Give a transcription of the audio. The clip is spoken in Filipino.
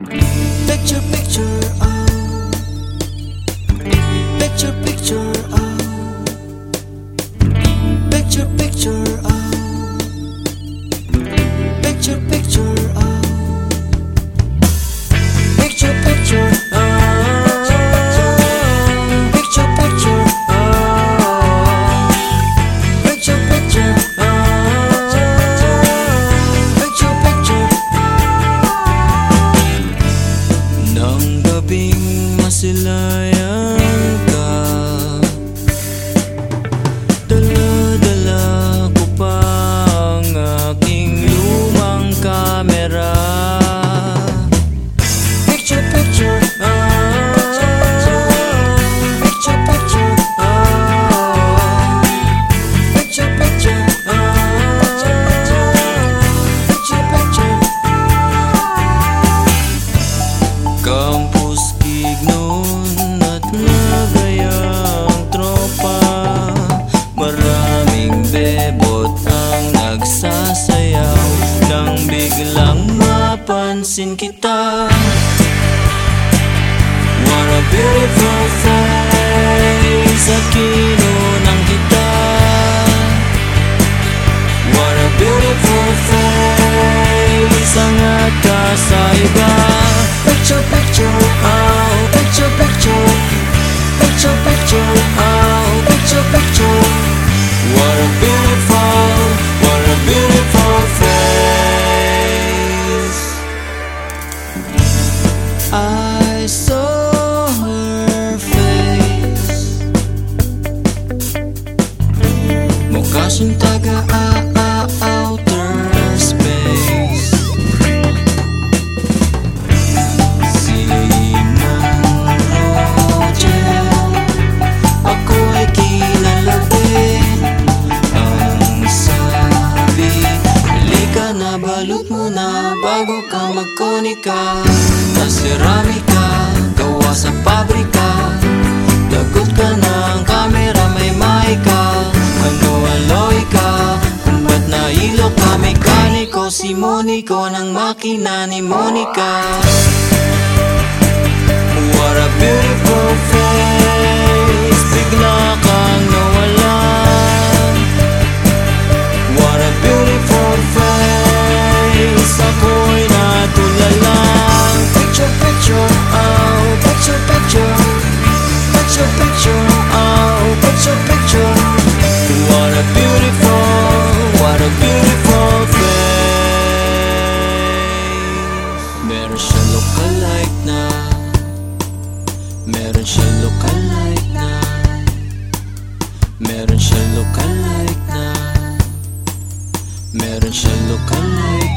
Picture, picture, oh. Picture, picture, oh. Picture, picture, oh. Nang gabing masilayan ka. Dala-dala ko pa ang aking lumang kamera. Picture, picture, ah. Picture, picture, ah. Picture, picture, ah. Picture, picture Campus Gignon at nagayang tropa. Maraming bebot ang nagsasayaw Nang biglang mapansin kita balot mo na Bago ka magkonika. Na si Monico Ng makina ni Monica Meron siya lookalike na Meron siya lookalike na Meron siya lookalike